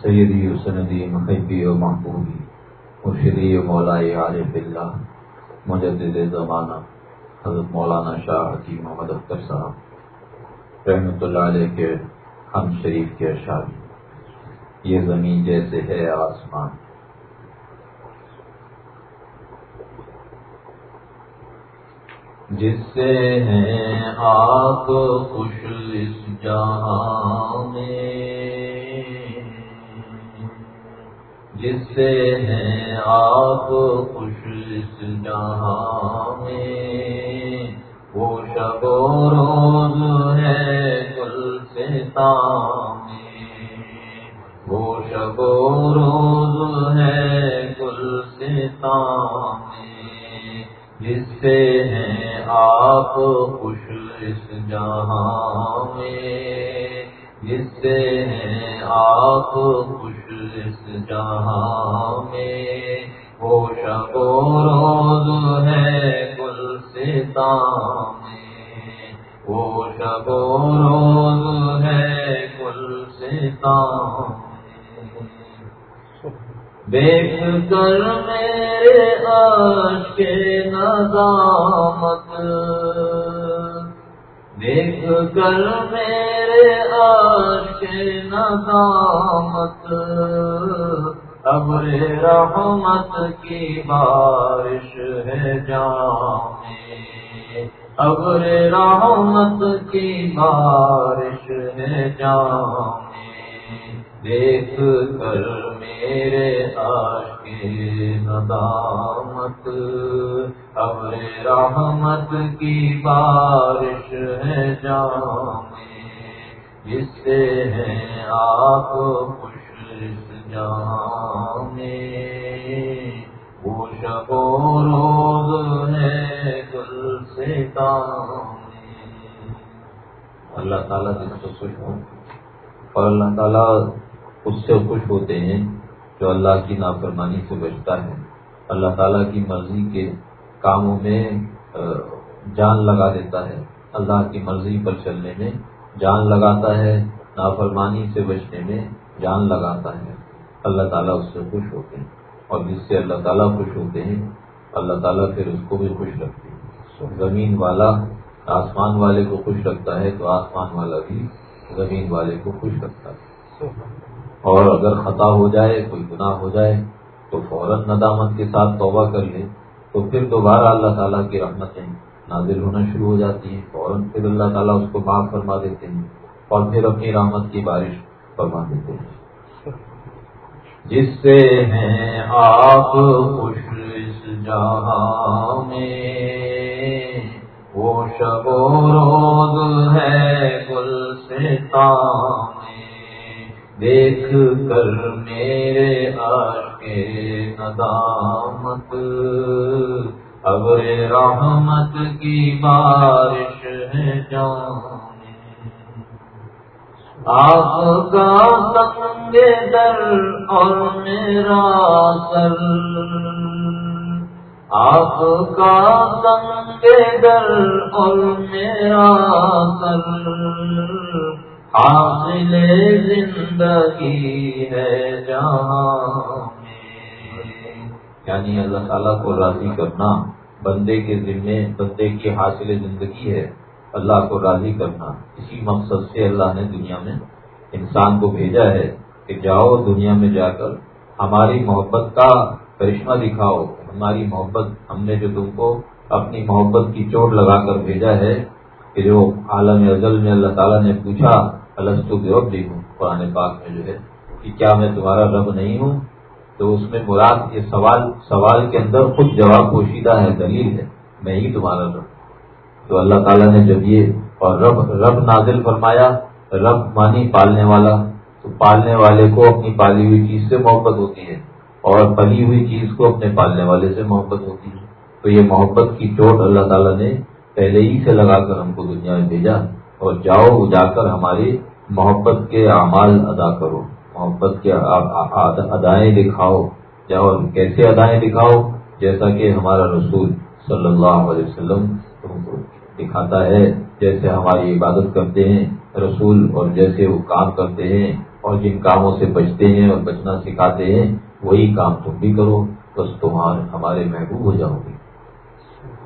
سیدی و سندی محبی و محبوبی، مرشدی و مولائی عارف اللہ مجدد زمانہ، حضرت مولانا شاہ حکیم محمد اختر صاحب رحمۃ اللہ علیہ کے ہم شریف کے اشعار یہ زمین جیسے ہے آسمان۔ جس سے ہیں آپ خوش اس جہاں میں۔ جس سے ہیں آپ خوش اس جہاں میں۔ وہ شب و روز ہے گل سے میں۔ وہ شب و روز ہے گل سے میں۔ جس سے ہیں آپ خوش اس جہاں میں۔ جس سے ہیں آپ خوش اس جہاں میں، وہ شب و روز ہے گل سے میں وہ شب و روز ہے گل سے دیکھ کر میرے عشق ندامت دیکھ کر میرے عشق ندامت ابر رحمت کی بارش ہے جان ابر رحمت کی بارش ہے جان دیکھ کر میرے آش ندامت ابر رحمت کی بارش ہے جان جس سے ہیں آپ خوش جان وہ شب و روز ہے گل سے کام اللہ تعالیٰ جس کو خوش ہوں، اور اللہ تعالیٰ اس سے خوش ہوتے ہیں جو اللہ کی نافرمانی سے بچتا ہے۔ اللہ تعالیٰ کی مرضی کے کاموں میں جان لگا دیتا ہے۔ اللہ کی مرضی پر چلنے میں جان لگاتا ہے، نافرمانی سے بچنے میں جان لگاتا ہے۔ اللہ تعالیٰ اس سے خوش ہوتے ہیں۔ اور جس سے اللہ تعالیٰ خوش ہوتے ہیں، اللہ تعالیٰ پھر اس کو بھی خوش رکھتے ہیں۔ زمین والا آسمان والے کو خوش رکھتا ہے تو آسمان والا بھی زمین والے کو خوش رکھتا ہے۔ اور اگر خطا ہو جائے، کوئی گناہ ہو جائے، تو فوراً ندامت کے ساتھ توبہ کر لے۔ تو پھر دوبارہ اللہ تعالیٰ کی رحمتیں نازل ہونا شروع ہو جاتی ہیں فوراً پھر اللہ تعالیٰ اس کو معاف فرما دیتے ہیں اور پھر اپنی رحمت کی بارش فرما دیتے ہیں۔ جس سے ہیں آپ خوش، اس جہاں میں وہ شب و روز ہے گل سے تام دیکھ کر میرے آش کے ندامت ابر رحمت کی بارش ہے جان آپ کا سنگ در اور میرا سر۔ آپ کا سنگ در اور میرا سر۔ حاصل زندگی ہے جہاں یعنی اللہ تعالیٰ کو راضی کرنا بندے کے ذمے، بندے کی حاصل زندگی ہے، اللہ کو راضی کرنا۔ اسی مقصد سے اللہ نے دنیا میں انسان کو بھیجا ہے کہ جاؤ دنیا میں جا کر ہماری محبت کا کرشمہ دکھاؤ۔ ہماری محبت، ہم نے جو تم کو اپنی محبت کی چوٹ لگا کر بھیجا ہے کہ جو عالم ازل میں اللہ تعالیٰ نے پوچھا السطو بھی قرآن پاک میں جو ہے کہ کیا میں تمہارا رب نہیں ہوں؟ تو اس میں مراد یہ سوال سوال کے اندر خود جواب پوشیدہ ہے، دلیل ہے۔ میں ہی تمہارا رب۔ تو اللہ تعالیٰ نے جب یہ اور رب رب نازل فرمایا، رب مانی پالنے والا۔ تو پالنے والے کو اپنی پالی ہوئی چیز سے محبت ہوتی ہے اور پلی ہوئی چیز کو اپنے پالنے والے سے محبت ہوتی ہے۔ تو یہ محبت کی چوٹ اللہ تعالیٰ نے پہلے ہی سے لگا کر ہم کو دنیا میں بھیجا۔ اور جاؤ، جا کر ہماری محبت کے اعمال ادا کرو۔ محبت کے ادائیں دکھاؤ جاؤ کیسے ادائیں دکھاؤ؟ جیسا کہ ہمارا رسول صلی اللہ علیہ وسلم دکھاتا ہے، جیسے ہماری عبادت کرتے ہیں، رسول اور جیسے وہ کام کرتے ہیں اور جن کاموں سے بچتے ہیں اور بچنا سکھاتے ہیں، وہی کام تم بھی کرو، بس تمہارے ہمارے محبوب ہو جاؤ گے۔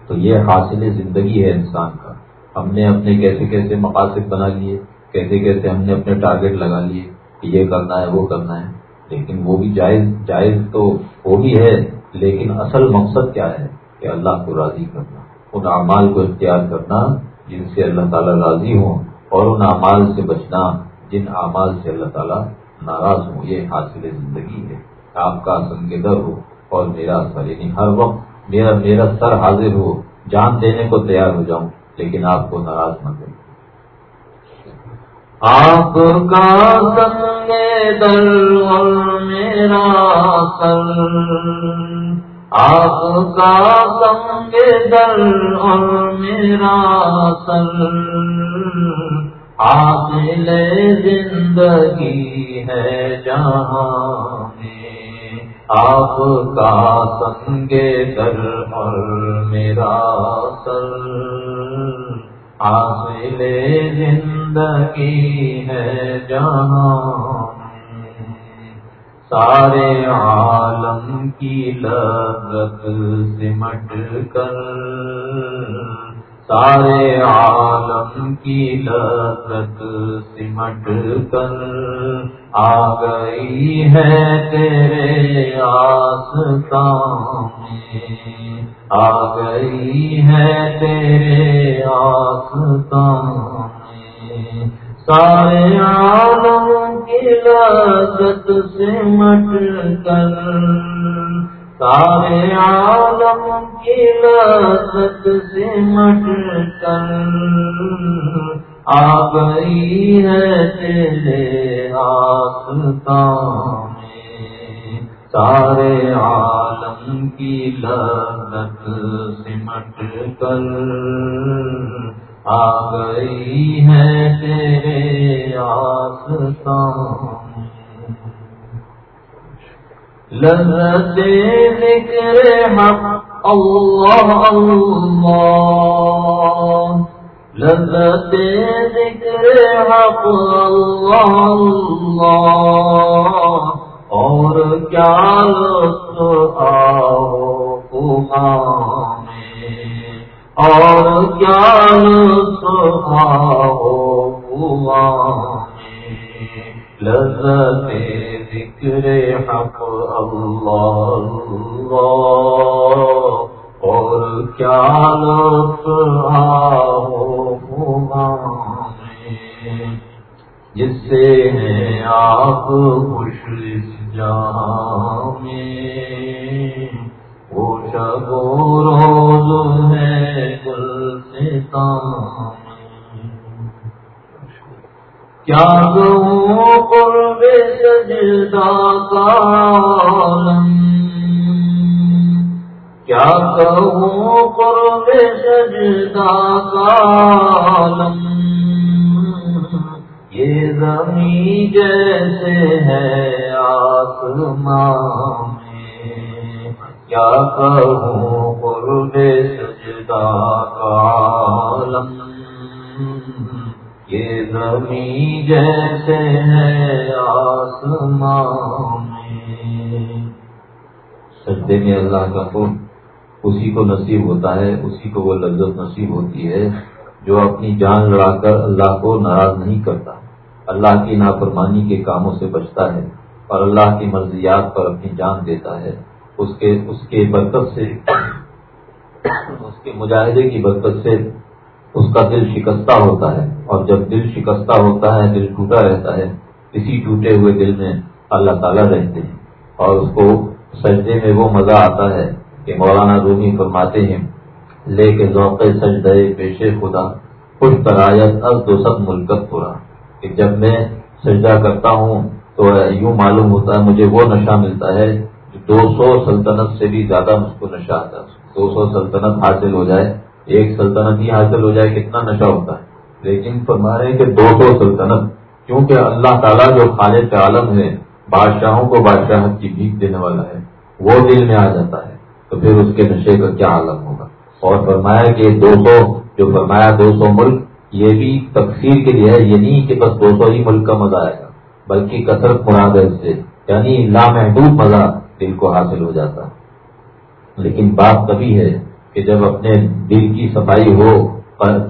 تو یہ حاصل زندگی ہے انسان کا۔ ہم نے اپنے کیسے کیسے مقاصد بنا لیے، کیسے کیسے ہم نے اپنے ٹارگیٹ لگا لیے یہ کرنا ہے، وہ کرنا ہے۔ لیکن وہ بھی جائز جائز تو وہ بھی ہے، لیکن اصل مقصد کیا ہے؟ کہ اللہ کو راضی کرنا، ان اعمال کو اختیار کرنا جن سے اللہ تعالیٰ راضی ہوں اور ان اعمال سے بچنا جن اعمال سے اللہ تعالیٰ ناراض ہوں۔ یہ حاصل زندگی ہے۔ آپ کا سنگ در ہو اور میرا سر یعنی ہر وقت میرا میرا سر حاضر ہو، جان دینے کو تیار ہو جاؤں، لیکن آپ کو ناراض نہ کروں آپ کا سنگ دل اور میرا سر۔ آپ کا سنگ دل اور میرا سر۔ آپ لے زندگی ہے جہاں میں۔ آپ کا سنگ دل اور میرا سر۔ حاصل زندگی ہے جہاں سارے عالم کی لذت سمٹ کر سارے عالم کی لذت سمٹ کر آ گئی ہے تیرے آس میں آ گئی ہے تیرے آسان سارے عالم کی لذت سے مٹ کر سارے عالم کی لذت سے مٹ کر آ گئی ہے تیرے آسان سارے عالم کی لذت سمٹ کر آ گئی ہے تیرے لذت ذکر حق اللہ اللہ لذت ذکر حق اللہ اللہ اور کیا لطف آؤ میں؟ اور کیا لطف آؤ میں؟ لذت ذکر حق اللہ، اور کیا لطف آؤ جس سے ہیں آپ خوش اس جہاں میں۔ وہ شب روز ہے گل سے کیا کہوں قرب سجدہ کالم کیا کہوں قرب سجدہ کالم یہ زمین جیسے ہے آسمان میں۔ کیا کہوں قرب سجدہ عالم۔ یہ زمین جیسے ہے آسمان میں۔ سجدے میں اللہ کا قرب اسی کو نصیب ہوتا ہے، اسی کو وہ لذت نصیب ہوتی ہے جو اپنی جان لڑا کر اللہ کو ناراض نہیں کرتا۔ اللہ کی نافرمانی کے کاموں سے بچتا ہے اور اللہ کی مرضیات پر اپنی جان دیتا ہے۔ اس کے اس کے برکت سے، اس کے مجاہدے کی برکت سے اس کا دل شکستہ ہوتا ہے اور جب دل شکستہ ہوتا ہے، دل ٹوٹا رہتا ہے، اسی ٹوٹے ہوئے دل میں اللہ تعالیٰ رہتے ہیں اور اس کو سجدے میں وہ مزہ آتا ہے کہ مولانا رومی فرماتے ہیں لے کے ذوق سجدے پیش خدا خوش کرایت از دو سب ملکت پورا۔ کہ جب میں سجدہ کرتا ہوں تو یوں معلوم ہوتا ہے، مجھے وہ نشہ ملتا ہے جو دو سو سلطنت سے بھی زیادہ مجھ کو نشہ آتا ہے۔ دو سو سلطنت حاصل ہو جائے ایک سلطنت ہی حاصل ہو جائے کتنا نشہ ہوتا ہے۔ لیکن فرما رہے کہ دو سو سلطنت، کیونکہ اللہ تعالیٰ جو خالد عالم ہے، بادشاہوں کو بادشاہت کی بھیک دینے والا ہے، وہ دل میں آ جاتا ہے۔ تو پھر اس کے نشے کا کیا عالم ہوگا؟ اور فرمایا کہ دو سو، جو فرمایا دو سو ملک، یہ بھی تقسیم کے لیے ہے، یہ نہیں کہ بس دو سو ہی ملک کا مزہ آئے گا، بلکہ کثرت مراد ہے اس سے یعنی لامحدود مزہ دل کو حاصل ہو جاتا۔ لیکن بات تبھی ہے کہ جب اپنے دل کی صفائی ہو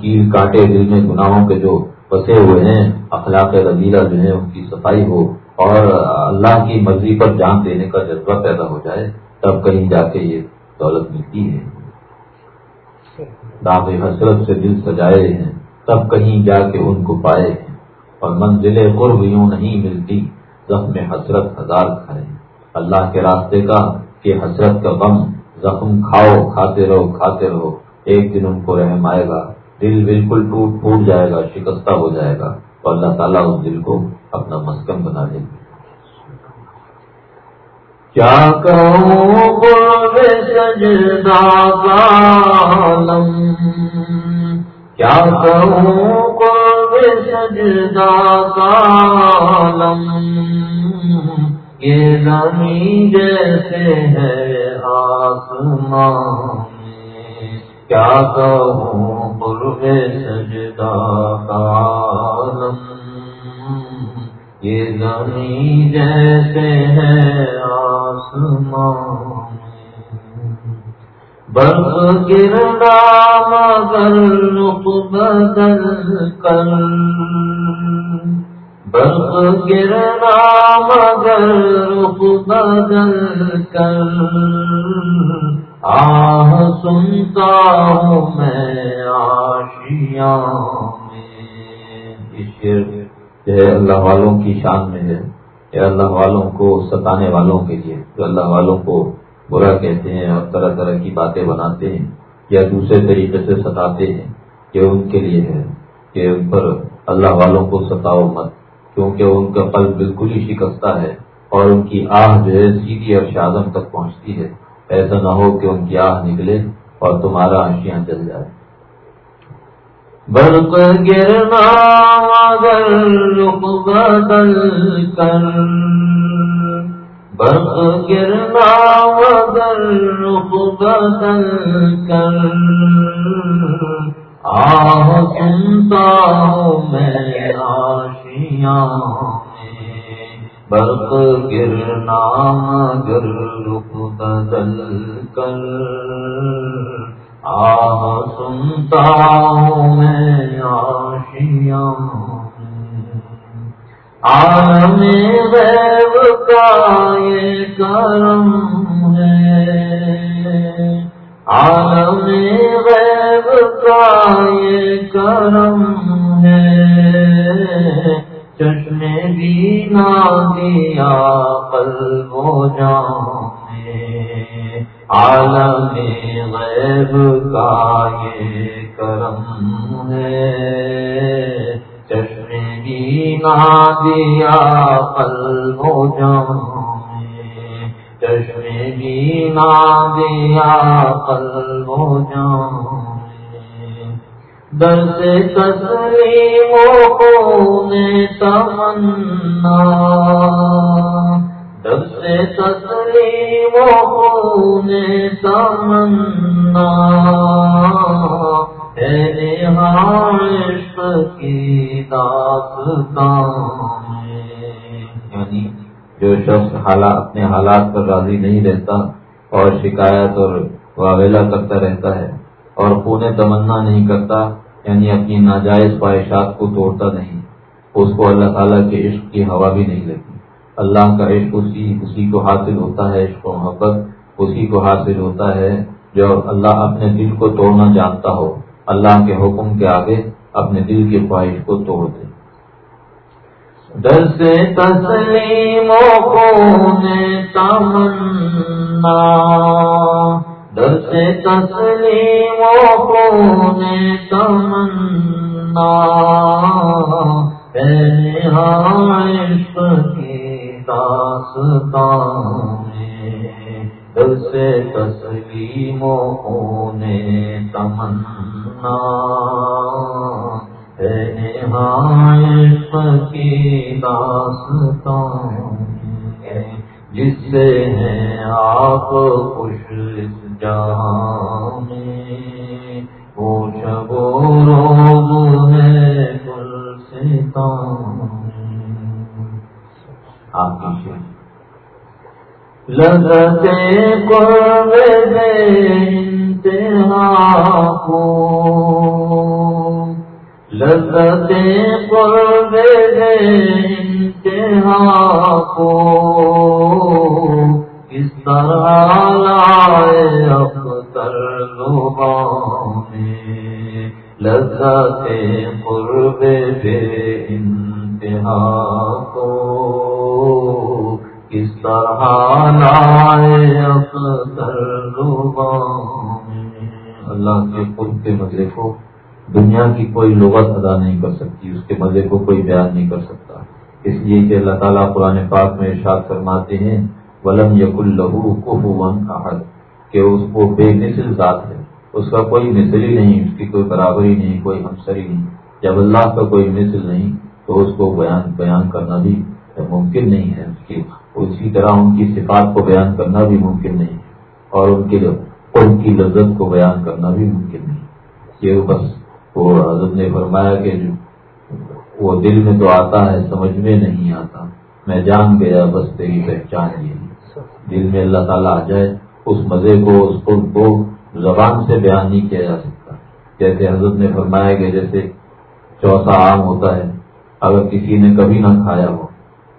کیل کاٹے دل میں گناہوں کے جو بسے ہوئے ہیں، اخلاق رضیلہ جو ہے ان کی صفائی ہو اور اللہ کی مرضی پر جان دینے کا جذبہ پیدا ہو جائے، تب کہیں جا کے یہ دولت ملتی ہے۔ داغ حسرت سے دل سجائے ہیں، تب کہیں جا کے ان کو پائے ہیں۔ اور منزل قرب یوں نہیں ملتی، زخم حسرت ہزار کھائے اللہ کے راستے کا کہ حسرت کا غم زخم کھاؤ، کھاتے رہو کھاتے رہو۔ ایک دن ان کو رحم آئے گا۔ دل بالکل ٹوٹ پھوٹ جائے گا، شکستہ ہو جائے گا۔ تو اللہ تعالیٰ اس دل کو اپنا مسکن بنا دے گا۔ کیا کہوں سجدہ عالم؟ کیا کہوں سجدہ عالم؟ یہ زمین جیسے ہے آسمان کیا کہوں قرب سجدہ عالم؟ یہ زمین جیسے ہے آسمان برف گرنا مگر رخ بدل کر برف گرنا مگر رخ بدل کر۔ آہ، سنتا ہوں میں آشیاں میں۔ ہے اللہ والوں کی شان میں ہے۔ یہ اللہ والوں کو ستانے والوں کے لیے۔ جو اللہ والوں کو برا کہتے ہیں اور طرح طرح کی باتیں بناتے ہیں، یا دوسرے طریقے سے ستاتے ہیں، یہ ان کے لیے ہے کہ ان پر اللہ والوں کو ستاؤ مت۔ کیونکہ ان کا پل بالکل ہی شکستہ ہے اور ان کی آہ جو ہے سیدھی اور شادم تک پہنچتی ہے۔ ایسا نہ ہو کہ ان کی آہ نکلے اور تمہارا آشیاں چل جائے۔ برق گرنا مگر رخ بدل کر۔ برق گرنا مگر رخ بدل کر۔ آہ سنتا ہوں میں آشیاں برق گرنا مگر رخ بدل کر آہ سنتا ہوں میں آشیاں عالم غیب کا یہ کرم ہے عالم غیب کا یہ کرم ہے۔ بھی نہ دیا قلب و عالم غیب کا یہ کرم ہے۔ چشم بھی نہ دیا قلب و جان چشم بھی نہ دیا قلب و جان در تسلیم و خون تمنا۔ در تسلیم و خون تمنا۔ ہے عشق کی داستان یعنی جو شخص حالات اپنے حالات پر راضی نہیں رہتا اور شکایت اور واویلا کرتا رہتا ہے اور خون تمنا نہیں کرتا یعنی اپنی ناجائز خواہشات کو توڑتا نہیں، اس کو اللہ تعالیٰ کے عشق کی ہوا بھی نہیں لگتی اللہ کا عشق اسی اسی کو حاصل ہوتا ہے، عشق و محبت اسی کو حاصل ہوتا ہے جو اللہ اپنے دل کو توڑنا جانتا ہو۔ اللہ کے حکم کے آگے اپنے دل کی خواہش کو توڑ دے۔ در سے تسلیم تمنا۔ در تسلیم و خون تمنا۔ عشق کی داستان در سے تسلیم و خون تمنا۔ عشق کی داستان جس سے ہیں آپ خوش جہاں میں وہ شب و روز ہے گل آپ کی لگتے قرب دے انتہا کو۔ لگتے قرب دے انتہا کو۔ اس طرح لائے اختر لبانے لگتے قرب دے انتہا کو کس طرح لائے اختر میں اللہ کے خود کے مزے کو دنیا کی کوئی لغت ادا نہیں کر سکتی، اس کے مزے کو کوئی بیان نہیں کر سکتا۔ اس لیے کہ اللہ تعالیٰ قرآن پاک میں ارشاد فرماتے ہیں ولم یق الہو ون احد، کہ اس کو بے مثل ذات ہے، اس کا کوئی مثل ہی نہیں، اس کی کوئی برابری نہیں، کوئی ہمسر ہی نہیں۔ جب اللہ کا کوئی مثل نہیں، تو اس کو بیان بیان کرنا بھی ممکن نہیں ہے۔ اس کی، اسی طرح ان کی صفات کو بیان کرنا بھی ممکن نہیں ہے، اور ان کے ان کی لذت کو بیان کرنا بھی ممکن نہیں۔ یہ بس وہ حضرت نے فرمایا کہ وہ دل میں تو آتا ہے، سمجھ میں نہیں آتا۔ میں جان گیا، بس تیری پہچان یہ دل میں اللہ تعالیٰ آ جائے، اس مزے کو، اس کو زبان سے بیان نہیں کیا جا سکتا۔ جیسے حضرت نے فرمایا کہ جیسے چوسا عام ہوتا ہے، اگر کسی نے کبھی نہ کھایا ہو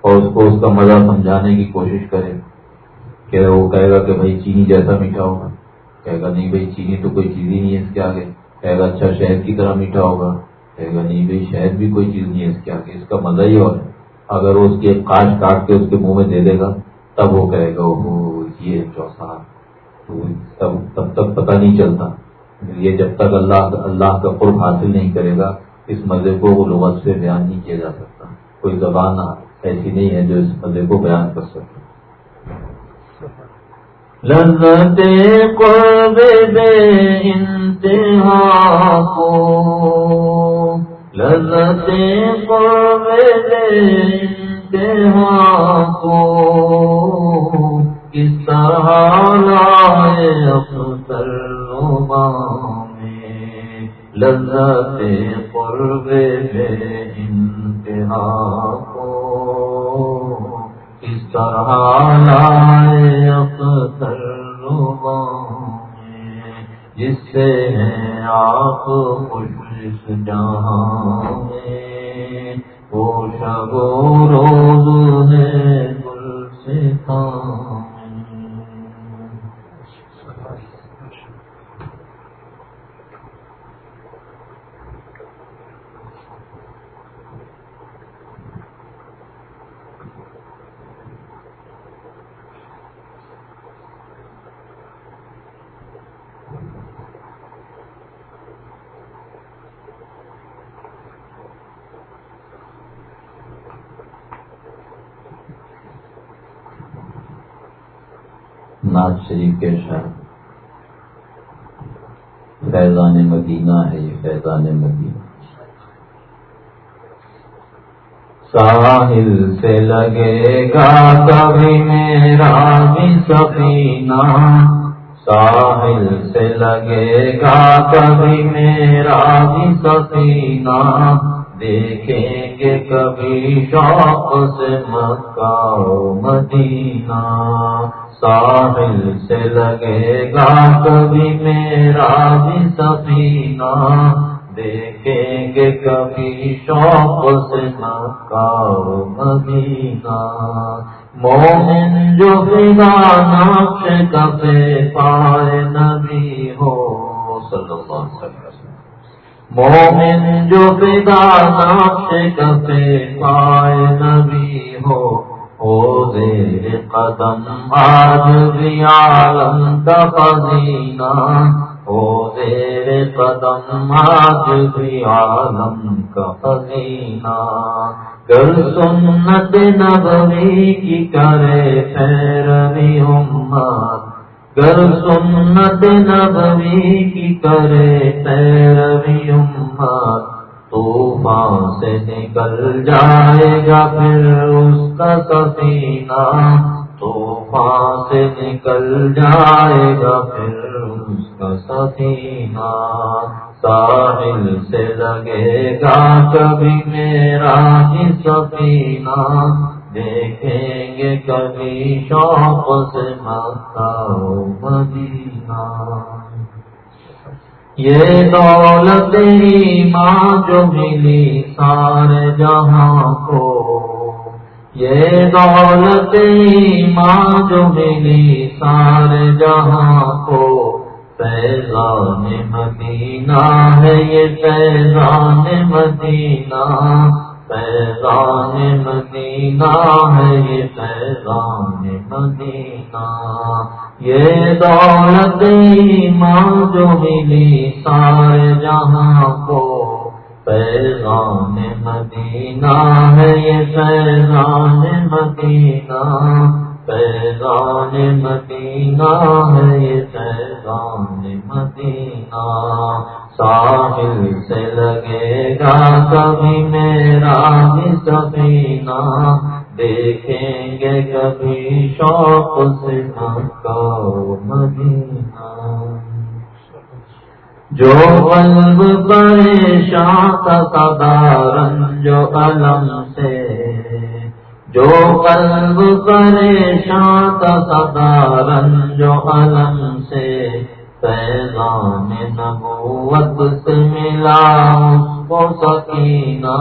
اور اس کو اس کا مزہ سمجھانے کی کوشش کرے کہ وہ کہے گا کہ بھائی چینی جیسا میٹھا ہوگا۔ کہے گا نہیں بھائی، چینی تو کوئی چیز ہی نہیں ہے اس کے آگے۔ کہے گا اچھا شہد کی طرح میٹھا ہوگا۔ کہے گا نہیں بھائی، شہد بھی کوئی چیز نہیں ہے اس کے آگے، اس کا مزہ ہی اور ہے۔ اگر وہ اس کی ایک کاٹ کاٹ کے اس کے منہ میں دے دے گا تب وہ کہے گا وہ یہ چوسا تب تب تک پتہ نہیں چلتا۔ یہ جب تک اللہ اللہ کا قرب حاصل نہیں کرے گا، اس مزے کو وہ لغت سے بیان نہیں کیا جا سکتا۔ کوئی زبان ایسی نہیں ہے جو اس مزے کو بیان کر سکے۔ لذت قرب بے انتہا کو، لذت قرب بے ہاں انتہا کو کس طرح لائے اختر میں؟ لذت قرب بے انتہا کو۔ کس طرح لائے اختر جس سے ہیں آپ خوش جہاں میں وہ شب روز ہے گل سے کام ناز شریف کے شہر فیضان مدینہ ہے یہ فیضان مدینہ۔ ساحل سے لگے گا کبھی میرا بھی سفینہ۔ ساحل سے لگے گا کبھی میرا بھی سفینہ۔ دیکھیں گے کبھی شوق سے مکہ مدینہ۔ ساحل سے لگے گا کبھی میرا بھی سفینہ۔ دیکھیں گے کبھی شوق سے مکہ مدینہ۔ مومن جو بنا نقش کبے پائے نبی ہو۔ صلی اللہ علیہ وسلم۔ مومن جو بنا نقش کبے پائے نبی ہو، او زیر قدم آج بھی عالم کا خزینہ او زیر قدم آج بھی عالم کا خزینہ گر سنت نبوی کی کرے پیروی امت گر سنت نبوی کی کرے پیروی امت، طوفان سے نکل جائے گا پھر اس کا سفینہ۔ طوفان سے نکل جائے گا پھر اس کا سفینہ۔ ساحل سے لگے گا کبھی میرا ہی سفینہ۔ دیکھیں گے کبھی شوق سے مکہ مدینہ۔ یہ دولت ماں جو ملی سارے جہاں کو۔ یہ دولت ماں جو ملی سارے جہاں کو۔ فیضان مدینہ ہے یہ فیضان مدینہ۔ پیغام مدینہ ہے، یہ پیغام مدینہ۔ یہ دولت ماں جو ملی سارے جہاں کو۔ پیغام مدینہ ہے، یہ پیغام مدینہ۔ فیضان مدینہ ہے یہ فیضان مدینہ۔ ساحل سے لگے گا کبھی میرا سبینہ دیکھیں گے کبھی شوق سے مکہ مدینہ۔ جو قلب پریشان کا سدارن جو علم سے جو قلب پریشان کا سدارن جو علم سے پیغام نبوت سے ملا اس کو سکینہ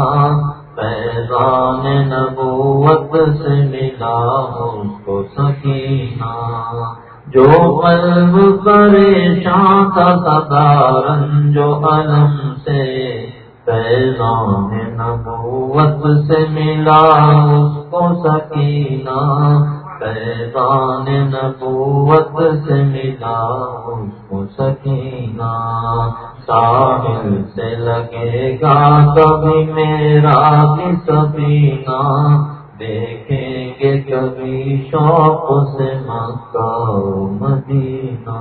پیغام نبوت سے ملا اس کو سکینہ جو قلب پریشان کا سدارن جو علم سے پیغام نبوت سے ملا اس کو سکینہ پیغام نبوت سے ملا اس کو سکینہ۔ ساحل سے لگے گا کبھی میرا بھی سبینہ دیکھیں گے کبھی شوق سے مکہ مدینہ۔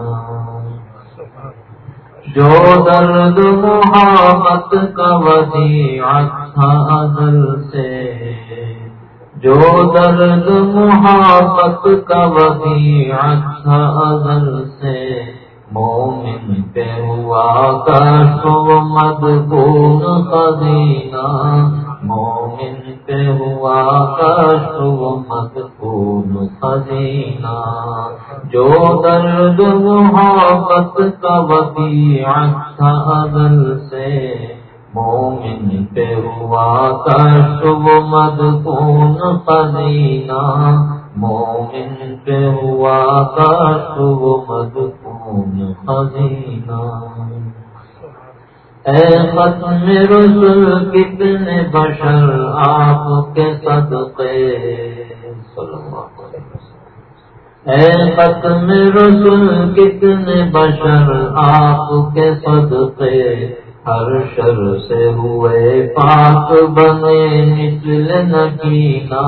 جو درد محبت کا وسیعت تھا ازل سے۔ جو درد محبت کا وسیعت تھا ازل سے مومن پہ ہوا کا سو مدبون خزینہ مومن پہ ہوا کا سو مدبون خزینہ جو درد محبت کا وسیعت تھا ازل سے مومن پہ ہوا کا شب مدکون خزینہ مومن پہ ہوا کا شب مدکون خزینہ اے ختم رسول، کتنے بشر آپ کے صدقے؟ صلی اللہ علیہ وسلم۔ اے ختم رسول، کتنے بشر آپ کے صدقے؟ ہر شر سے ہوئے پاک بنے نچل نکینا۔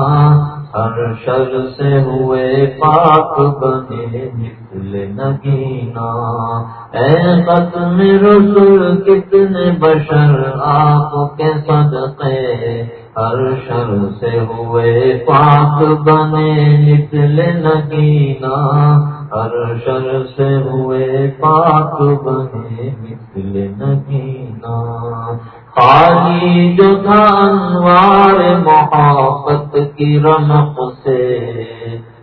ہر شر سے ہوئے پاک بنے نچل نگینا اے ختم رسول، کتنے بشر آپ کے صدقے۔ ہر شر سے ہوئے پاک بنے نچل نگینا ہر شر سے ہوئے پاک بنے، مثل نگینا خالی جو تھا انوار محبت کی رمق سے۔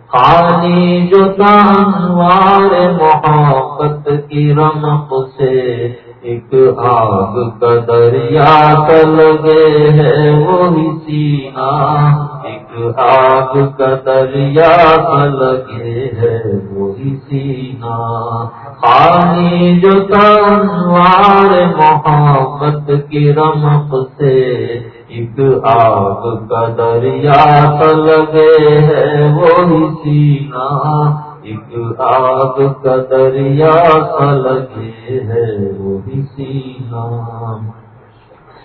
خالی جو تھا انوار محبت کی رمق سے۔ ایک آگ کا دریا چل گئے ہے، وہی سینا ایک آگ کا دریا چل گئے ہے، وہی سینا۔ خالی جو تنوار محبت کی رمق سے ایک آگ کا دریا چل گئے ہے، وہی سینا۔ ایک آگ کا دریا لگے ہے، وہی سینا۔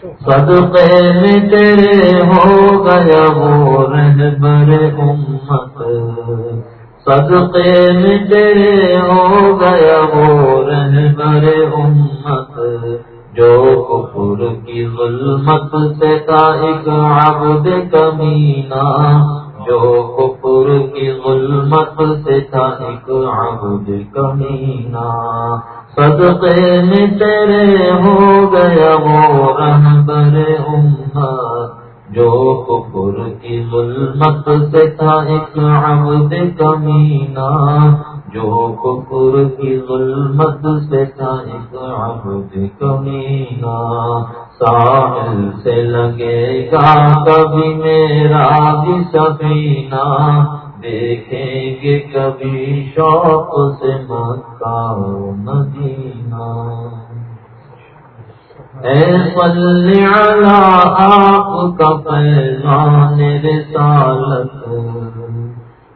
صدقے میں تیرے ہو گیا وہ رہبر امت، صدقے میں تیرے ہو گیا وہ رہبر امت، جو کفر کی ظلمت سے کا ایک عبد کمینہ جو کفر کی ظلمت سے تھا ایک عبد کمینہ۔ صدقے میں تیرے ہو گیا وہ رہبر امت۔ جو کفر کی ظلمت سے تھا ایک عبد کمینہ۔ جو کفر کی ظلمت سے تھا ایک عبد کمینہ۔ ساحل سے لگے گا کبھی میرا بھی سفینہ۔ دیکھیں گے کبھی شوق سے مکہ و مدینہ۔ اے صلی علی آپ کا پیغام رسالت۔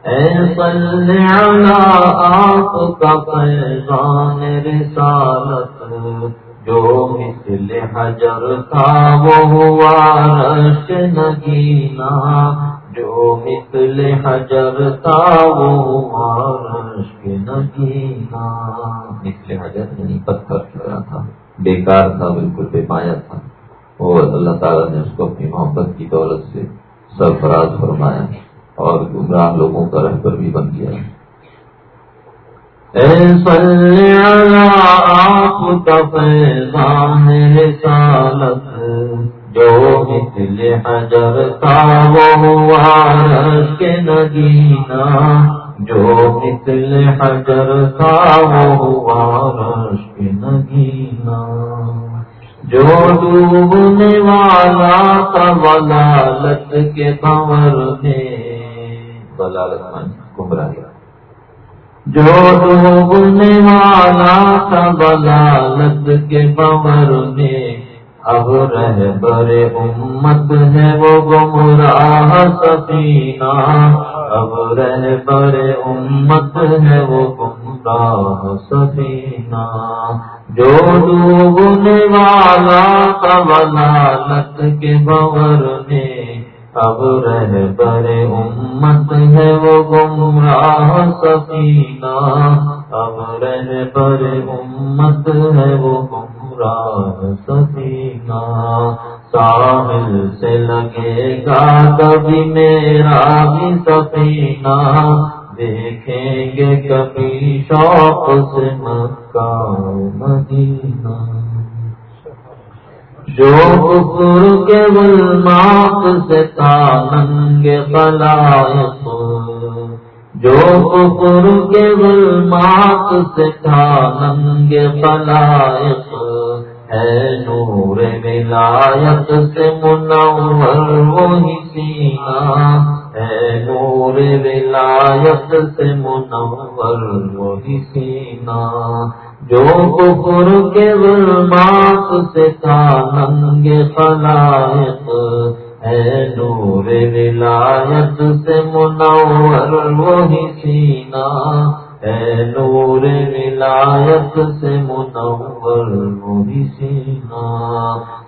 اے صلی علی آپ کا پیغام رسالت۔ جو مثل حجر تھا، وہ ہوا رش نگینا جو مثل حجر تھا، وہ ہوا رش نگینا مثل حجر نہیں پتھر کی طرح تھا، بیکار تھا، بالکل بے پایا تھا۔ اور اللہ تعالیٰ نے اس کو اپنی محبت کی دولت سے سرفراز فرمایا اور گمراہ لوگوں کا رہبر بھی بن گیا۔ رسالت، جو مثل حجر تھا، وہ کے نگینا جو مثل حجر تھا، وہ کے نگینا جو ڈوبنے والا تھا بلالت کے کمر میں بلالت گمراہ جو ڈوبنے والا تھا بلالت کے کمر میں، اب رہ بر امت ہے وہ گمراہ سفینہ۔ اب رہ بر امت ہے وہ گمراہ سفینہ۔ جو ڈوبنے والا ولالت کے بور میں اب رہ بر امت ہے وہ گمراہ سفینہ۔ اب رہ بر امت ہے وہ گمراہ سفینہ۔ ساحل سے لگے گا کبھی میرا بھی سفینہ۔ دیکھیں گے کبھی شوق سے مکہ مدینہ۔ جو کفر کے ولمات سے تاننگ خلائق، جو کفر کے ظلمات سے تھا ننگ خلائق ہے نور ولایت سے منور، وہی سینا ہے نور ولایت سے منور، وہی سینا جو کفر کے ظلمات سے تھا ننگ خلائق ہے، نور ولایت سے منور، وہی سینا ہے، نور ولایت سے منور، وہی سینا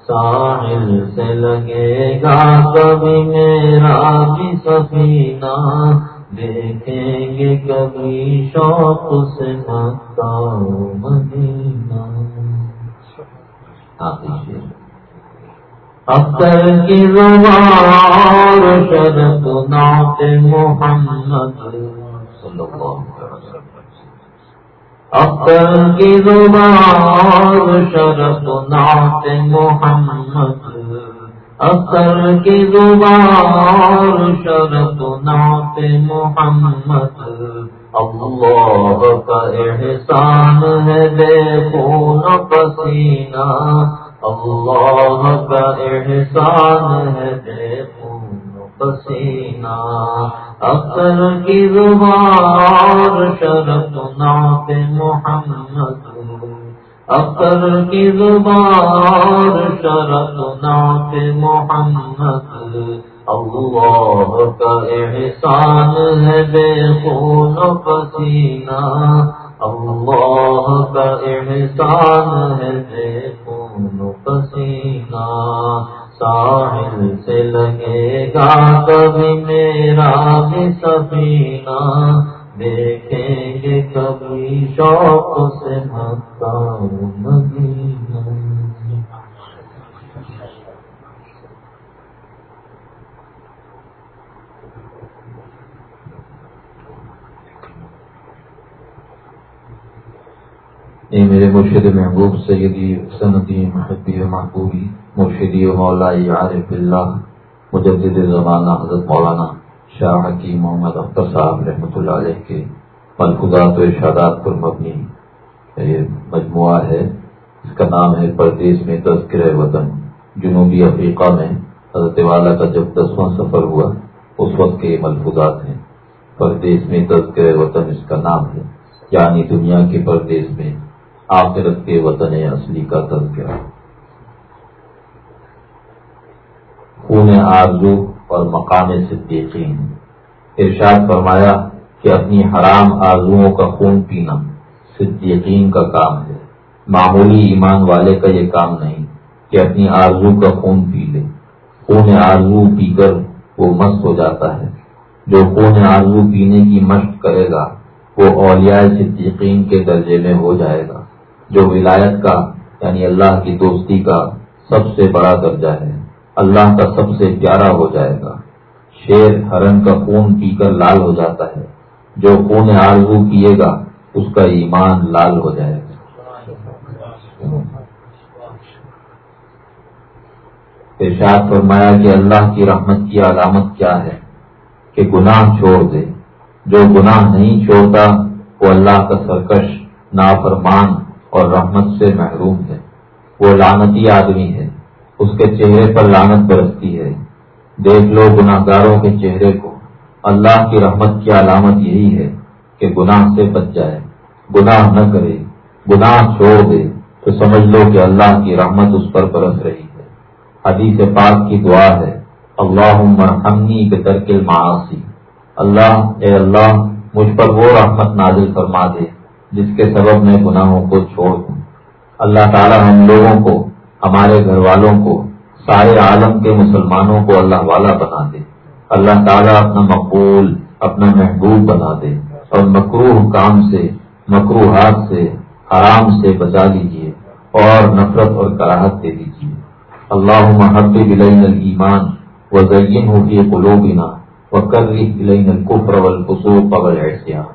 ساحل سے لگے گا کبھی میرا بھی سفینہ دیکھیں گے کبھی شوق سے مکہ مدینہ۔ آپ اختر کی زبان شرط نعت محمد۔ صلی اللہ اختر کی زبان شرط نعت محمد۔ اختر کی زبان شرط نعت محمد۔ اللہ کا احسان ہے، دیکھو نہ پسینہ۔ اللہ کا احسان ہے، دیکھو پسینہ۔ اکثر کی زبان شرط نعت محمد۔ اکثر کی زبان شرط نعت محمد، اللہ کا احسان ہے دیکھو پسینہ، اللہ کا احسان ہے دیکھو پسینہ۔ ساحل سے لگے گا کبھی میرا بھی سفینہ، دیکھیں گے کبھی شوق سے مکہ مدینہ۔ اے میرے مرشد محبوب سیدی سندی محبی محبوبی مرشدی و مولا عارف اللہ، مجدد زمانہ حضرت مولانا شاہ حکیم محمد اختر صاحب رحمۃ اللہ علیہ کے ملفوظات و ارشادات پر مبنی یہ مجموعہ ہے، اس کا نام ہے پردیش میں تذکر وطن، جنوبی افریقہ میں۔ حضرت والا کا جب دسواں سفر ہوا، اس وقت کے ملفوظات ہیں۔ پردیش میں تذکر وطن اس کا نام ہے یعنی دنیا کے پردیش میں آخرت کے وطن اصلی کا تذکرہ۔ خون آرزو اور مقام صدیقین۔ ارشاد فرمایا کہ اپنی حرام آرزوؤں کا خون پینا صدیقین کا کام ہے۔ معمولی ایمان والے کا یہ کام نہیں کہ اپنی آرزو کا خون پی لے۔ خون آرزو پی کر وہ مست ہو جاتا ہے۔ جو خون آرزو پینے کی مشق کرے گا، وہ اولیاء صدیقین کے درجے میں ہو جائے گا۔ جو ولایت کا یعنی اللہ کی دوستی کا سب سے بڑا درجہ ہے۔ اللہ کا سب سے پیارا ہو جائے گا۔ شیر، ہرن کا خون پی کر لال ہو جاتا ہے۔ جو خون آرزو پیے گا، اس کا ایمان لال ہو جائے گا۔ ارشاد فرمایا کہ اللہ کی رحمت کی علامت کیا ہے؟ کہ گناہ چھوڑ دے۔ جو گناہ نہیں چھوڑتا، وہ اللہ کا سرکش، نافرمان اور رحمت سے محروم ہے۔ وہ لانتی آدمی ہے۔ اس کے چہرے پر لانت برستی ہے۔ دیکھ لو گناہ گاروں کے چہرے کو۔ اللہ کی رحمت کی علامت یہی ہے کہ گناہ سے بچ جائے۔ گناہ نہ کرے، گناہ چھوڑ دے۔ تو سمجھ لو کہ اللہ کی رحمت اس پر برس رہی ہے۔ حدیث پاک کی دعا ہے اللہ مرحمنی کے ترکل معاشی اللہ، اے اللہ، مجھ پر وہ رحمت نازل فرما دے، جس کے سبب میں گناہوں کو چھوڑ دوں۔ اللہ تعالیٰ ہم لوگوں کو، ہمارے گھر والوں کو، سارے عالم کے مسلمانوں کو اللہ والا بنا دے۔ اللہ تعالیٰ اپنا مقبول، اپنا محبوب بنا دے اور مکروح کام سے مکروحات سے، حرام سے بچا لیجیے اور نفرت اور کراہت دے دیجیے اللہ محب بلین المان و ذرین ہوگی قلوبنا و کر الکفر والفسوق والعصیان۔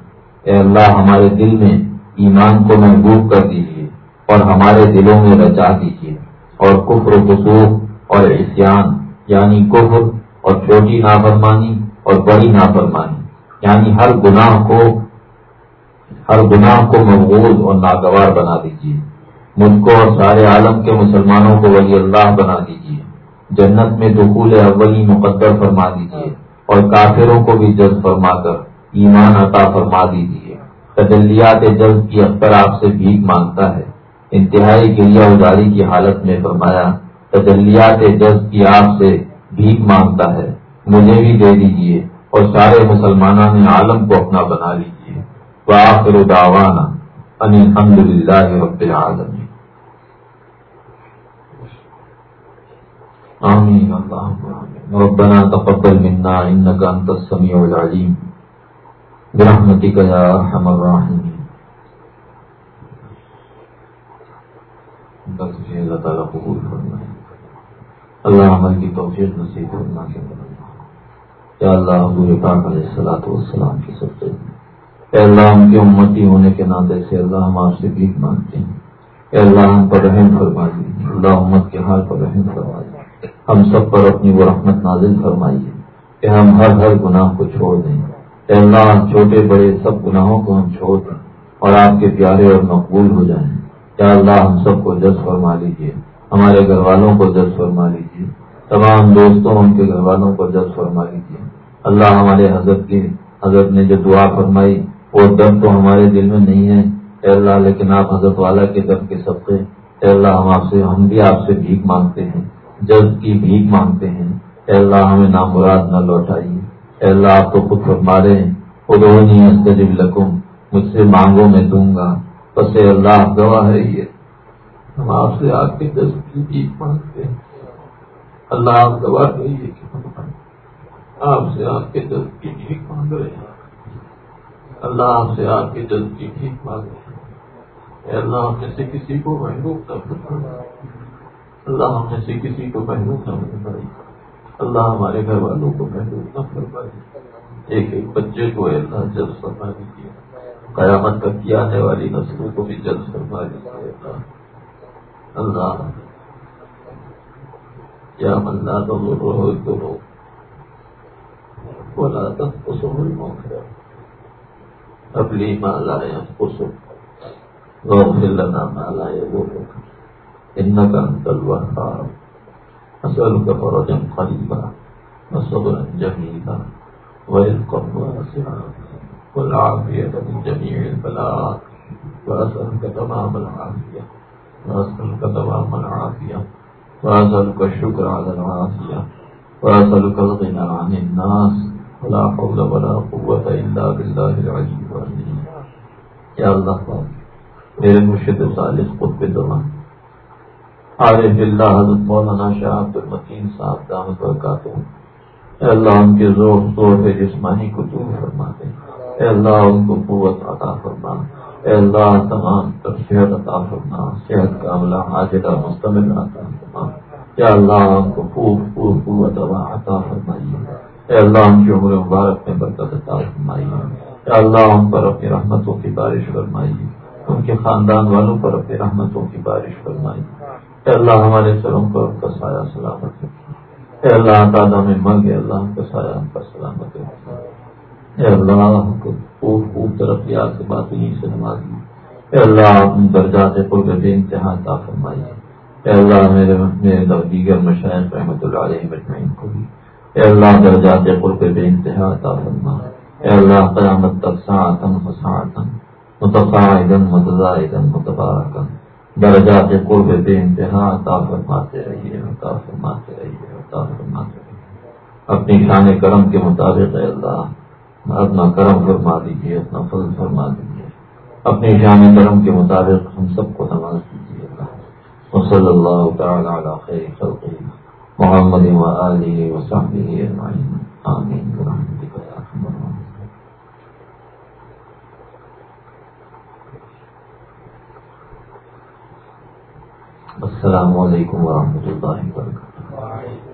اے اللہ، ہمارے دل میں ایمان کو محبوب کر دیجیے اور ہمارے دلوں میں رچا دیجیے اور کفر و فسوخ اور احسیان یعنی کفر اور چھوٹی نافرمانی اور بڑی نافرمانی۔ یعنی ہر گناہ کو، ہر گناہ کو مقبول اور ناگوار بنا دیجیے مجھ کو اور سارے عالم کے مسلمانوں کو ولی اللہ بنا دیجیے جنت میں دخول اولی مقدر فرما دیجیے اور کافروں کو بھی جذب فرما کر ایمان عطا فرما دیجیے تجلیات جلد کی اختر آپ سے بھیک مانگتا ہے۔ انتہائی گریا اداری کی حالت میں فرمایا، تجلیات جلد کی آپ سے بھیک مانگتا ہے۔ مجھے بھی دے دیجیے اور سارے مسلمانوں نے عالم کو اپنا بنا لیجیے وآخر دعوانا ان الحمد للہ رب العالمین۔ آمین اللہ ربنا تقبل منا انك انت السميع العليم برحمتی کا یا ارحم الراحمین۔ بس اللہ تعالیٰ قبول فرمائے۔ اللہ عمل کی توفیق نصیب کرنا کے یا اللہ، حضور پاک علیہ السلاۃ والسلام کی سب سے۔ اے اللہ، ہم کی امتی ہونے کے ناطے سے اللہ ہم آپ سے بھیک مانگتے ہیں۔ اے اللہ، ہم پر رحم فرما دیجیے اللہ امت کے حال پر رحم فرما دیجیے ہم سب پر اپنی وہ رحمت نازل فرمائیے۔ کہ ہم ہر ہر گناہ کو چھوڑ دیں۔ اے اللہ چھوٹے بڑے سب گناہوں کو ہم چھوڑ دیں اور آپ کے پیارے اور مقبول ہو جائیں۔ کیا اللہ، ہم سب کو جذب فرما لیجیے ہمارے گھر والوں کو جذب فرما لیجیے۔ تمام دوستوں ان کے گھر والوں کو جذب فرما لیجیے۔ اللہ ہمارے حضرت کی حضرت نے جو دعا فرمائی، وہ درد تو ہمارے دل میں نہیں ہے۔ اے اللہ، لیکن آپ حضرت والا کے درد کے سب اے اللہ، ہم آپ سے، ہم بھی آپ سے بھیک مانگتے ہیں۔ جذب کی بھیک مانگتے ہیں۔ اے اللہ، ہمیں نامراد نہ لوٹائیے۔ اے اللہ، آپ کو خود فرما رہے ہیں۔ خود نہیں استجب مجھ سے مانگو میں دوں گا۔ بس اے اللہ گواہ ہے یہ۔ ہم آپ سے آپ کے دس کی جیت مانگتے ہیں۔ اللہ آپ گواہ رہیے کہ ہم آپ سے آپ کے دس کی جیت مانگ رہے ہیں۔ اللہ آپ سے آپ کے دس کی جیت مانگ رہے ہیں۔ اے اللہ، ہم میں سے کسی کو محبوب نہ اللہ، ہم میں سے کسی کو محبوب نہ بنائی اللہ ہمارے گھر والوں کو محدود نہ فرما دیجیے ایک ایک بچے کو اللہ جلد فرما دیجیے قیامت کا کیا آنے والی نسلوں کو بھی جلد فرما دیجیے اللہ اللہ۔ یا من لا تضره الذنوب ولا تنقصه المغفرة۔ هب لي ما لا ينقصك واغفر لنا ما لا يضرك، إنك أنت الوهاب۔ أسألك فرجا قريبا وصبرا جميلا ورزقا واسعا والعافية من جميع البلاء، وأسألك تمام العافية۔ تمام العافية، وأسألك الشكر على العافية، وأسألك الغنى عن الناس، ولا حول ولا قوة إلا بالله العلي العظيم. يا الله میرے مرشد صالح قطب زمان عارف اللہ حضرت مولانا شاہ عبد المکین صاحب دامت برکاتہ اے اللہ ان کے زور زور پہ جسمانی کو دور فرما دے اے اللہ ان کو قوت عطا فرما۔ اے اللہ تمام تر صحت عطا فرما، صحت کا عملہ حاجدہ مستمل عطا فرما۔ یا اللہ ان کو خوب خوب قوت عطا فرمائیے۔ اے اللہ ان کی عمر مبارک میں برکت عطا فرمائیے۔ اے اللہ ان پر اپنی رحمتوں کی بارش فرمائیے۔ ان کے خاندان والوں پر اپنی رحمتوں کی بارش فرمائیے۔ اے اللہ، ہمارے سروں پر ان کا سایہ سلامت رکھے اے اللہ تعالیٰ میں مر گئے، اللہ کا سایہ ان پر سلامت رکھے اے اللہ، ہم کو خوب خوب ترقیات سے بات ہی سے نمازی اے اللہ اپنے درجات پر بے انتہا عطا فرمائیے اے اللہ، میرے میرے دیگر مشاہد رحمۃ اللہ علیہ مجمعین کو بھی۔ اے اللہ، درجات قرب بے انتہا عطا فرما۔ اے اللہ، قیامت تک ساعتن فساعتن متقاعدن متزائدن متبارکن درجات قرب بے انتہا عطا فرماتے رہیے، عطا فرماتے رہیے، عطا فرماتے رہیے۔ اپنی شان کرم کے مطابق اے اللہ اپنا کرم فرما دیجیے اپنا فضل فرما دیجیے اپنی شان کرم کے مطابق ہم سب کو نواز دیجیے اللہ۔ وصلی اللہ تعالی علی خیر خلقہ محمد وآلہ وصحبہ اجمعین۔ آمین۔ برحمتک یا ارحم الراحمین۔ السلام علیکم ورحمۃ اللہ وبرکاتہ۔